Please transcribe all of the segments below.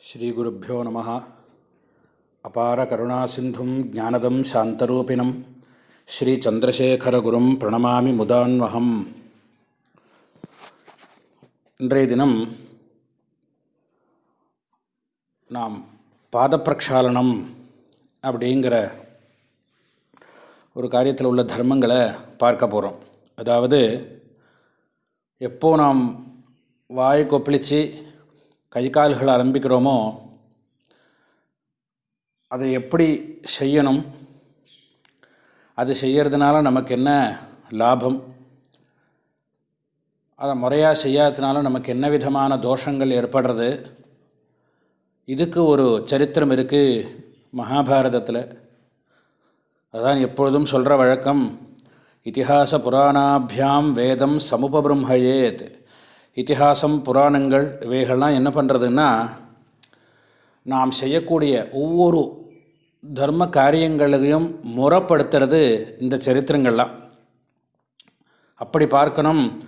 ஸ்ரீகுருப்போ நம அபார கருணாசிந்தும் ஜானதம் சாந்தரூபிணம். ஸ்ரீச்சந்திரசேகரகுரும் பிரணமாமி முதான்வகம் இன்றைய தினம் நாம் பாதப்பிரக்ஷாலனம் அப்படிங்கிற ஒரு காரியத்தில் உள்ள தர்மங்களை பார்க்க போகிறோம் அதாவது எப்போ நாம் வாய் கொப்பளித்து கை கால்கள் ஆரம்பிக்கிறோமோ அதை எப்படி செய்யணும்? அது செய்கிறதுனால நமக்கு என்ன லாபம்? அதை முறையாக செய்யாததுனால நமக்கு என்ன விதமான தோஷங்கள் ஏற்படுறது? இதுக்கு ஒரு சரித்திரம் இருக்குது மகாபாரதத்தில். அதான் எப்பொழுதும் சொல்கிற வழக்கம் இத்திஹாச புராணாபியாம் வேதம் சமுபபிரம்மயேத் இத்திஹாசம் புராணங்கள் இவைகள்லாம் என்ன பண்ணுறதுன்னா நாம் செய்யக்கூடிய ஒவ்வொரு தர்ம காரியங்களையும் முறப்படுத்துறது இந்த சரித்திரங்கள்லாம். அப்படி பார்க்கணும்.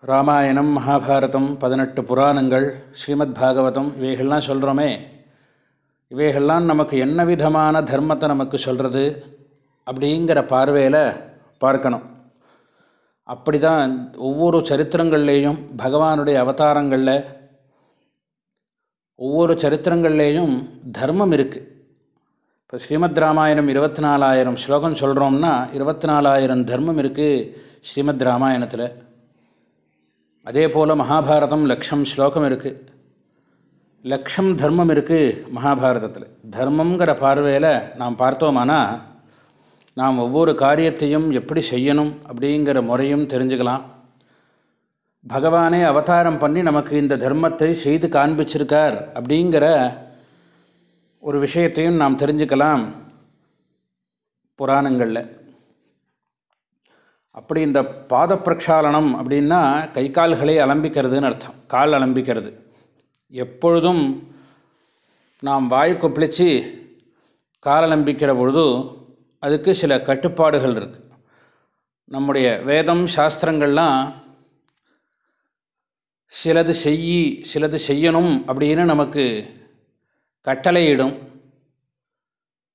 ராமாயணம் மகாபாரதம் பதினெட்டு புராணங்கள் ஸ்ரீமத் பாகவதம் இவைகள்லாம் சொல்கிறோமே இவைகள்லாம் நமக்கு என்ன விதமான தர்மத்தை நமக்கு சொல்கிறது அப்படிங்கிற பார்வையில் பார்க்கணும். அப்படி தான் ஒவ்வொரு சரித்திரங்கள்லேயும் பகவானுடைய அவதாரங்களில் ஒவ்வொரு சரித்திரங்கள்லேயும் தர்மம் இருக்குது இப்போ ஸ்ரீமத் ராமாயணம் இருபத்தி நாலாயிரம் ஸ்லோகம் சொல்கிறோம்னா இருபத்தி நாலாயிரம் தர்மம் இருக்குது ஸ்ரீமத் ராமாயணத்தில். அதே போல் மகாபாரதம் லக்ஷம் ஸ்லோகம் இருக்குது லக்ஷம் தர்மம் இருக்குது மகாபாரதத்தில். தர்மங்கிற பார்வையில் நாம் பார்த்தோமானா நாம் ஒவ்வொரு காரியத்தையும் எப்படி செய்யணும் அப்படிங்கிற முறையும் தெரிஞ்சுக்கலாம். பகவானே அவதாரம் பண்ணி நமக்கு இந்த தர்மத்தை செய்து காண்பிச்சிருக்கார் அப்படிங்கிற ஒரு விஷயத்தையும் நாம் தெரிஞ்சுக்கலாம் புராணங்களில். அப்படி இந்த பாத பிரக்ஷாலனம் அப்படின்னா கை கால்களை அலம்பிக்கிறதுன்னு அர்த்தம் கால் அலம்பிக்கிறது. எப்பொழுதும் நாம் வாய் கொப்பளித்து கால் அலம்பிக்கிற பொழுது அதுக்கு சில கட்டுப்பாடுகள் இருக்குது நம்முடைய வேதம் சாஸ்திரங்கள்லாம் சிலது செய்யி சிலது செய்யணும் அப்படின்னு நமக்கு கட்டளையிடும்.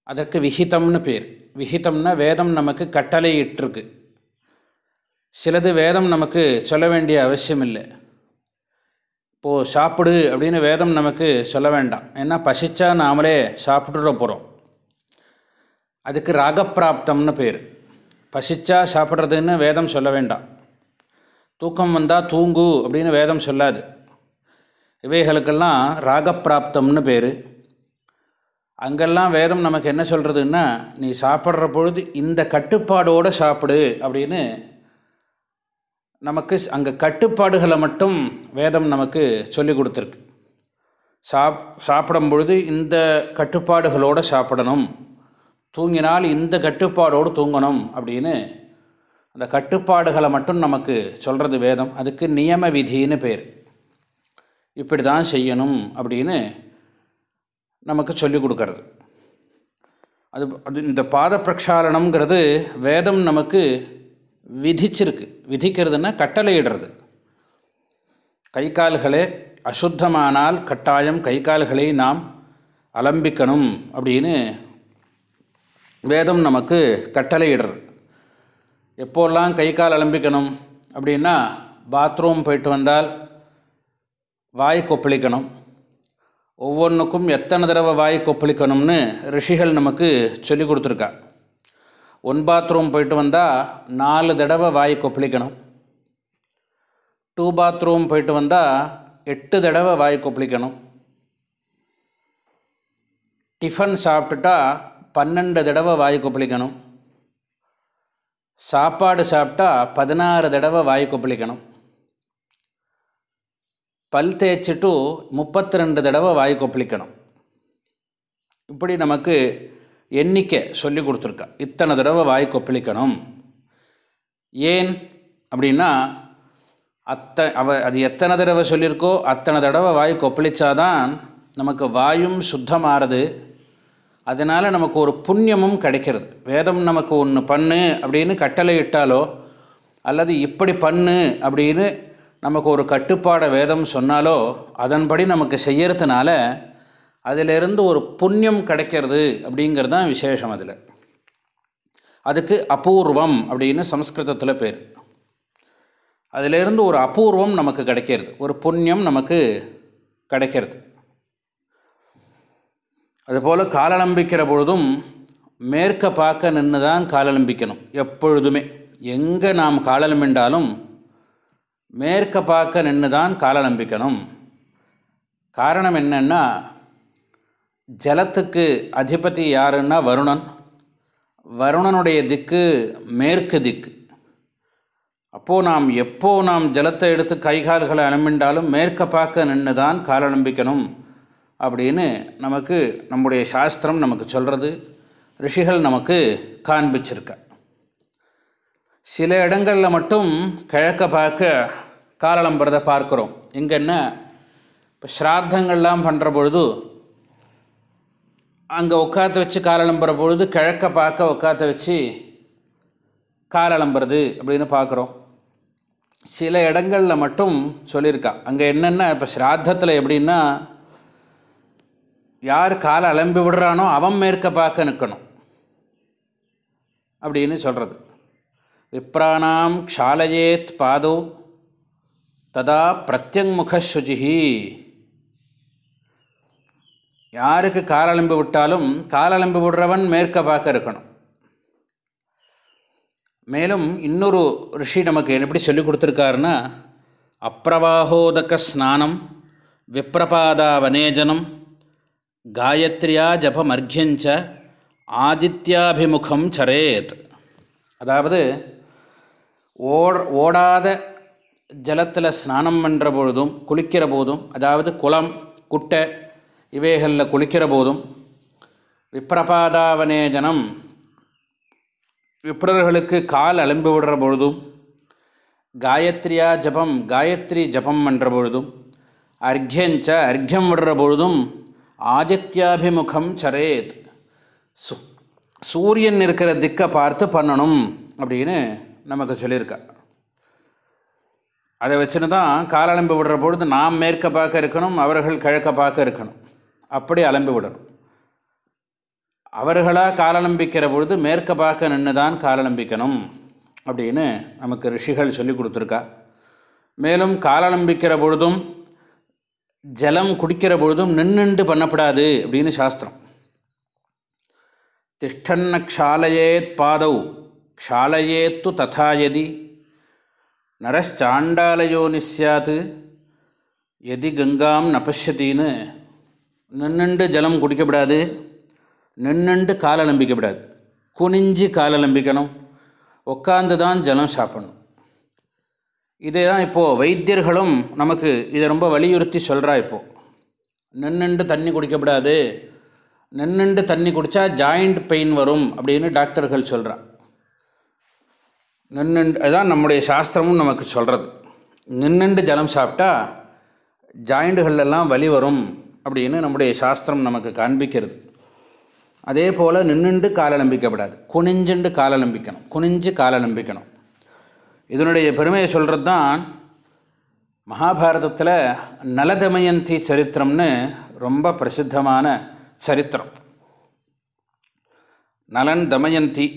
அதற்கு விஹிதம்னு பேர். விஹிதம்னா வேதம் நமக்கு கட்டளையிட்டிருக்கு. சிலது வேதம் நமக்கு சொல்ல வேண்டிய அவசியம் இல்லை இப்போது சாப்பிடு அப்படின்னு வேதம் நமக்கு சொல்ல வேண்டாம். ஏன்னா பசிச்சா நாமளே சாப்பிட்டுட போகிறோம் அதுக்கு ராகப்பிராப்தம்னு பேர். பசிச்சா சாப்பிட்றதுன்னு வேதம் சொல்ல வேண்டாம். தூக்கம் வந்தால் தூங்கு அப்படின்னு வேதம் சொல்லாது. இவைகளுக்கெல்லாம் ராகப்பிராப்தம்னு பேர். அங்கெல்லாம் வேதம் நமக்கு என்ன சொல்கிறதுன்னா நீ சாப்பிட்ற பொழுது இந்த கட்டுப்பாடோடு சாப்பிடு அப்படின்னு நமக்கு அங்கே கட்டுப்பாடுகளை மட்டும் வேதம் நமக்கு சொல்லி கொடுத்துருக்கு. சாப் சாப்பிடும் பொழுது இந்த கட்டுப்பாடுகளோடு சாப்பிடணும். தூங்கினால் இந்த கட்டுப்பாடோடு தூங்கணும் அப்படின்னு அந்த கட்டுப்பாடுகளை மட்டும் நமக்கு சொல்கிறது வேதம். அதுக்கு நியம விதின்னு பேர். இப்படி தான் செய்யணும் அப்படின்னு நமக்கு சொல்லிக் கொடுக்கறது. அது அது இந்த பாத பிரக்ஷாலனம்ங்கிறது வேதம் நமக்கு விதிச்சிருக்கு. விதிக்கிறதுனா கட்டளையிடுறது. கை கால்களே அசுத்தமானால் கட்டாயம் கை கால்களை நாம் அலம்பிக்கணும் அப்படின்னு வேதம் நமக்கு கட்டளையிடுறது. எப்போல்லாம் கை கால் அலம்பிக்கணும் அப்படின்னா பாத்ரூம் போயிட்டு வந்தால் வாய் கொப்பளிக்கணும். ஒவ்வொன்றுக்கும் எத்தனை தடவை வாய் கொப்பளிக்கணும்னு ரிஷிகள் நமக்கு சொல்லி கொடுத்துருக்கா. ஒன் பாத்ரூம் போயிட்டு வந்தால் நாலு தடவை வாய் கொப்பளிக்கணும். டூ பாத்ரூம் போயிட்டு வந்தால் எட்டு தடவை வாய் கொப்பளிக்கணும். டிஃபன் சாப்பிட்டுட்டா பன்னெண்டு தடவை வாய் கொப்பளிக்கணும். சாப்பாடு சாப்பிட்டா பதினாறு தடவை வாய் கொப்பளிக்கணும். பல் தேய்ச்சிட்டு முப்பத்தி ரெண்டு தடவை வாய் கொப்பளிக்கணும். இப்படி நமக்கு எண்ணிக்கை சொல்லி கொடுத்துருக்கா. இத்தனை தடவை வாய் கொப்பளிக்கணும். ஏன் அப்படின்னா அத்த அவ அது எத்தனை தடவை சொல்லியிருக்கோ அத்தனை தடவை வாய் கொப்பளிச்சாதான் நமக்கு வாயும் சுத்தமாகிறது அதனால் நமக்கு ஒரு புண்ணியமும் கிடைக்கிறது. வேதம் நமக்கு ஒன்று பண்ணு அப்படின்னு கட்டளை இட்டாலோ அல்லது இப்படி பண்ணு அப்படின்னு நமக்கு ஒரு கட்டுப்பாடை வேதம் சொன்னாலோ அதன்படி நமக்கு செய்யறதுனால அதிலிருந்து ஒரு புண்ணியம் கிடைக்கிறது அப்படிங்கிறது தான் விசேஷம் அதில். அதுக்கு அபூர்வம் அப்படின்னு சம்ஸ்கிருதத்தில் பேர். அதிலிருந்து ஒரு அபூர்வம் நமக்கு கிடைக்கிறது. ஒரு புண்ணியம் நமக்கு கிடைக்கிறது. அதுபோல் காலலம்பிக்கிற பொழுதும் மேற்க பார்க்க நின்று தான் காலலம்பிக்கணும் எப்பொழுதுமே. எங்கே நாம் காலலம்பிண்டாலும் மேற்க பார்க்க நின்று தான் காலலம்பிக்கணும். காரணம் என்னென்னா ஜலத்துக்கு அதிபதி யாருன்னா வருணன். வருணனுடைய திக்கு மேற்கு திக்கு. அப்போது நாம் எப்போது நாம் ஜலத்தை எடுத்து கைகால்களை அலம்பிண்டாலும் மேற்க பார்க்க நின்று தான் காலலம்பிக்கணும். அப்படின்னு நமக்கு நம்முடைய சாஸ்திரம் நமக்கு சொல்கிறது ரிஷிகள் நமக்கு காண்பிச்சிருக்க. சில இடங்களில் மட்டும் கிழக்க பார்க்க காலலம்புறதை பார்க்குறோம். எங்கன்னா இப்போ ஸ்ராத்தங்கள்லாம் பண்ணுற பொழுது அங்கே உட்காந்து வச்சு காலலம்புற பொழுது கிழக்க பார்க்க உட்காந்து வச்சு காலலம்புறது அப்படின்னு பார்க்குறோம். சில இடங்களில் மட்டும் சொல்லியிருக்கா. அங்கே என்னென்னா இப்போ ஸ்ராத்தத்தில் எப்படின்னா யார் காலை அலம்பி விடுறானோ அவன் மேற்க பார்க்க நிற்கணும். அப்படின்னு சொல்கிறது விப்ராணாம் க்ஷாலயேத் பாதோ ததா பிரத்யங்முகசுஜிஹி யாருக்கு காலலம்பு விட்டாலும் காலலம்பு விடுறவன் மேற்க பார்க்க இருக்கணும். மேலும் இன்னொரு ரிஷி நமக்கு எப்படி சொல்லிக் கொடுத்துருக்காருன்னா அப்பிரவாகோதக ஸ்நானம் விப்ரபாதா வனேஜனம் காயத்ரியா ஜபமர்க்கியஞ்ச ஆதித்யாபிமுகம் சரேத். அதாவது ஓட ஓடாத ஜலத்தில் ஸ்நானம் பண்ணுற பொழுதும் குளிக்கிற போதும் அதாவது குளம் குட்டை இவைகளில் குளிக்கிற போதும் விப்ரபாதாவனேஜனம் விப்ரர்களுக்கு கால் அலம்பி விடுற பொழுதும் காயத்ரியா ஜபம் காயத்ரி ஜபம் பண்ணுற பொழுதும் அர்க்கியஞ்ச அர்க்கியம் விடுற பொழுதும் ஆதித்யாபிமுகம் சரேத். சு சூரியன் இருக்கிற திக்கை பார்த்து பண்ணணும் அப்படின்னு நமக்கு சொல்லியிருக்கா அதை வச்சுன்னு தான் காலம்பி விடுற பொழுது நாம் மேற்க பார்க்க இருக்கணும் அவர்கள் கிழக்க பார்க்க இருக்கணும். அப்படி அலம்பி விடணும். அவர்களாக காலலம்பிக்கிற பொழுது மேற்க பார்க்க நின்று தான் காலலம்பிக்கணும் அப்படின்னு நமக்கு ரிஷிகள் சொல்லி கொடுத்துருக்கா. மேலும் காலலம்பிக்கிற பொழுதும் ஜலம் குடிக்கிற பொழுதும் நின்றுண்டு பண்ணப்படாது அப்படின்னு சாஸ்திரம். திஷ்டன்ன க்ஷாலயேத் பாதௌ க்ஷாலயேத்து ததாயதி நரச்சாண்டாலயோ நிஸ்யாத்து எதி கங்காம் நபஷ்யத்தின்னு நின்னுண்டு ஜலம் குடிக்கப்படாது நின்னுண்டு காலலம்பிக்கப்படாது. குனிஞ்சு காலலம்பிக்கணும் உட்காந்து தான் ஜலம் சாப்பிடணும். இதே தான் இப்போது வைத்தியர்களும் நமக்கு இதை ரொம்ப வலியுறுத்தி சொல்கிறா இப்போது நின்று தண்ணி குடிக்கப்படாது. நின்று தண்ணி குடித்தா ஜாயிண்ட் பெயின் வரும் அப்படின்னு டாக்டர்கள் சொல்கிறா நின்னுண்டு அதுதான் நம்முடைய சாஸ்திரமும் நமக்கு சொல்கிறது நின்று ஜலம் சாப்பிட்டா ஜாயிண்டுகளெல்லாம் வலி வரும் அப்படின்னு நம்முடைய சாஸ்திரம் நமக்கு காண்பிக்கிறது. அதே போல் நின்றுண்டு காலலம்பிக்கப்படாது. குனிஞ்சுண்டு காலலம்பிக்கணும். குனிஞ்சு காலலம்பிக்கணும். இதனுடைய பெருமையை சொல்கிறது தான் மகாபாரதத்தில் நலதமயந்தி சரித்திரம்னு ரொம்ப பிரசித்தமான சரித்திரம். நலன் தமயந்தி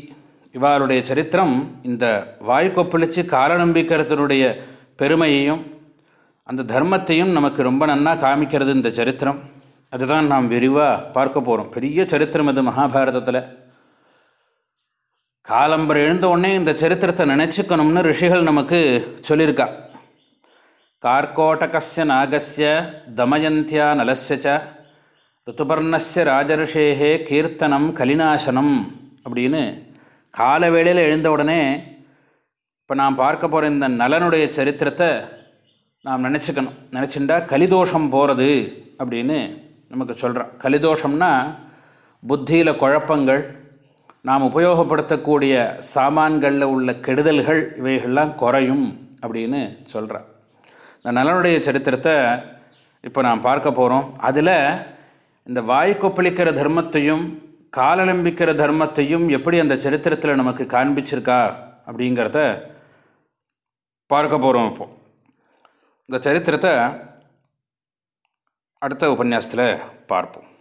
இவாளுடைய சரித்திரம் இந்த வாய்க்கொப்பளிச்சு கொப்பளித்து காலநம்பிக்கிறதுனுடைய பெருமையையும் அந்த தர்மத்தையும் நமக்கு ரொம்ப நன்னா காமிக்கிறது இந்த சரித்திரம். அதுதான் நாம் விரிவாக பார்க்க போகிறோம் பெரிய சரித்திரம் அது மகாபாரதத்தில். காலம்பர் எழுந்த உடனே இந்த சரித்திரத்தை நினச்சிக்கணும்னு ரிஷிகள் நமக்கு சொல்லியிருக்கா. கார்கோட்டகஸ்ய நாகஸ்ய தமயந்தியா நலஸ்ய ருத்துபர்ணஸ்ய ராஜரிஷேகே கீர்த்தனம் கலிநாசனம் அப்படின்னு கால வேளையில் எழுந்த உடனே இப்போ நாம் பார்க்க போகிற இந்த நலனுடைய சரித்திரத்தை நாம் நினச்சிக்கணும். நினச்சிண்டா கலிதோஷம் போகிறது அப்படின்னு நமக்கு சொல்கிறான் கலிதோஷம்னா புத்தியில் குழப்பங்கள் நாம் உபயோகப்படுத்தக்கூடிய சாமான்களில் உள்ள கெடுதல்கள் இவைகள்லாம் குறையும் அப்படின்னு சொல்கிறார் இந்த நலனுடைய சரித்திரத்தை இப்போ நாம் பார்க்க போகிறோம் அதில் இந்த வாய் கொப்பளிக்கிற தர்மத்தையும் காலலம்பிக்கிற தர்மத்தையும் எப்படி அந்த சரித்திரத்தில் நமக்கு காண்பிச்சிருக்கா அப்படிங்கிறத பார்க்க போகிறோம் இப்போ. இந்த சரித்திரத்தை அடுத்த உபன்யாசத்தில் பார்ப்போம்.